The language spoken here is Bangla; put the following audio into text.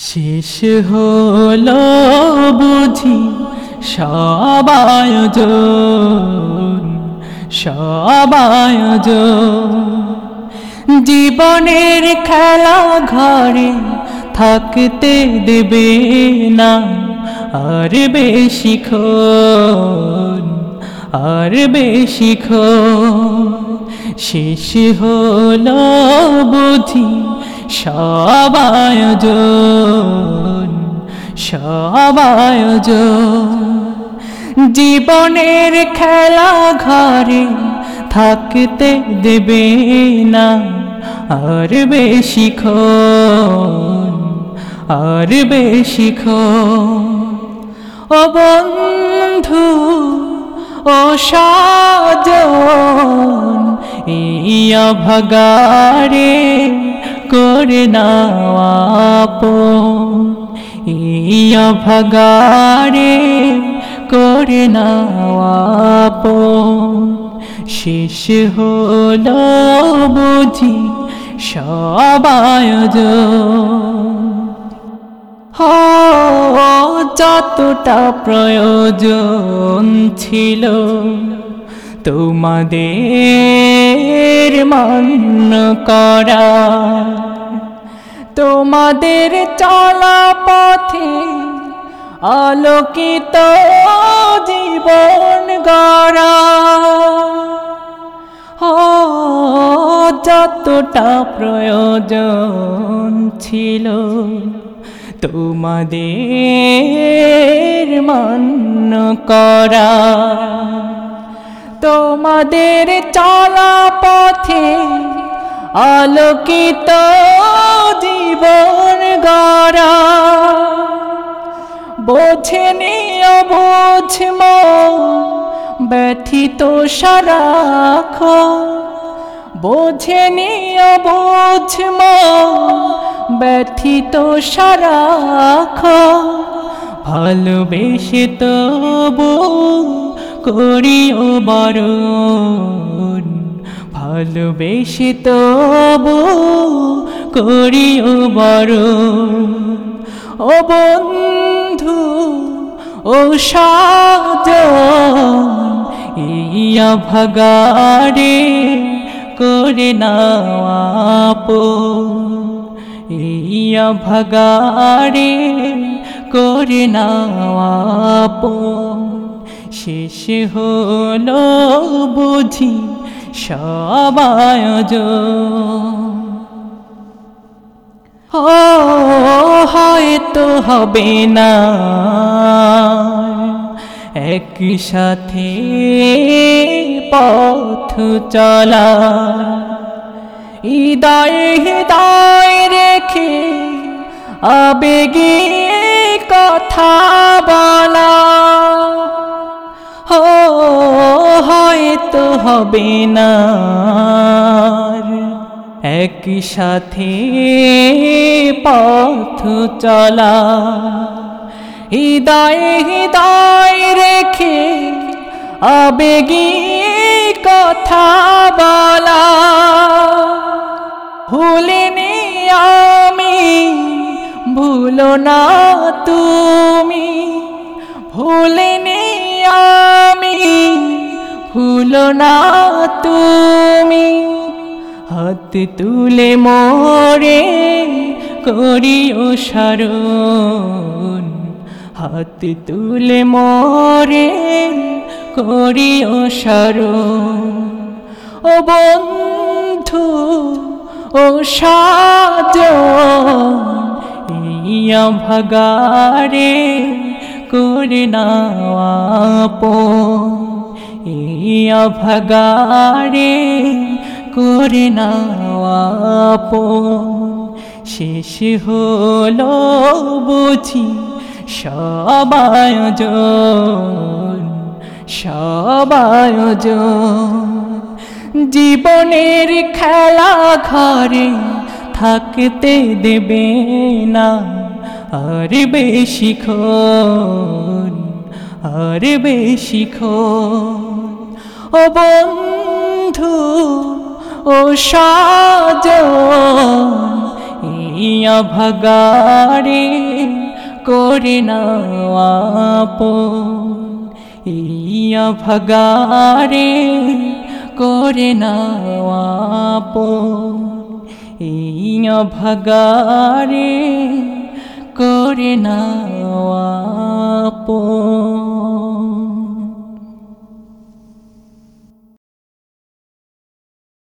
শেষ হলো বুঝি সবায়জ সবায়জ জীবনের খেলা ঘরে থাকতে দেবে না, আর বেশি আর বেশি শেষ হলো বুঝি সবায়জ সবায়জ জীবনের খেলা ঘরে থাকতে দেবে না, আর বেশি আর বেশি ও বন্ধু, ও সাজন ইয়া ভগারে করে নাপ ইয়া ভগারে করে নাপ শেষ হলো বুঝি সবায়জ যতটা প্রয়োজন ছিল তোমাদের মান্য করা। তোমাদের চলা পথে আলোকিত জীবন গড়া। যতটা প্রয়োজন ছিল তোমাদের মান্য করা। তোমাদের চলা পথে আলোকিত জীবন গড়া। বোঝেনি অবোঝম ব্যথিত সারাখ বোঝেনি অবোঝম ব্যথিত সারাখ ভালোবেসে তবু করিও বরণ। ভালোবেসে তবু করিও বরণ ও বন্ধু, ও সাজন ইয়া ভগারে করে নাপ ইয়া ভগারে করে নাপ শেষ হলো বুঝি সবায়জ ও, হয়তো হবে না। একই সাথে পথ চলা। হৃদয়ে হৃদয় রেখে আবেগে কথা বলা। হয়তো হবে না একই সাথে পথ চলা। হৃদয়ে হৃদয় রেখে আবেগী কথা বলা। ভুলিনি আমি, ভুলো না তুমি। ভুলিনি আমি ভুলো না তুমি। হাত তুলে মোরে করিও সারণ। হাত তুলে মোরে করিও সারণ। ও বন্ধু, ও সাজন ইয়া ভগারে করে নাপ ইয়া ভগারে করে নাপ শেষ হলো বুঝি সবায়জন সবায়জন জীবনের খেলা ঘরে থাকতে দেবে না আর বেশি আর বেশি ও বন্ধু, ও সাজন ভাগারে করে নাওয়াপন ইয়া ভাগারে করে নাওয়াপন ইয়া ভাগারে করে না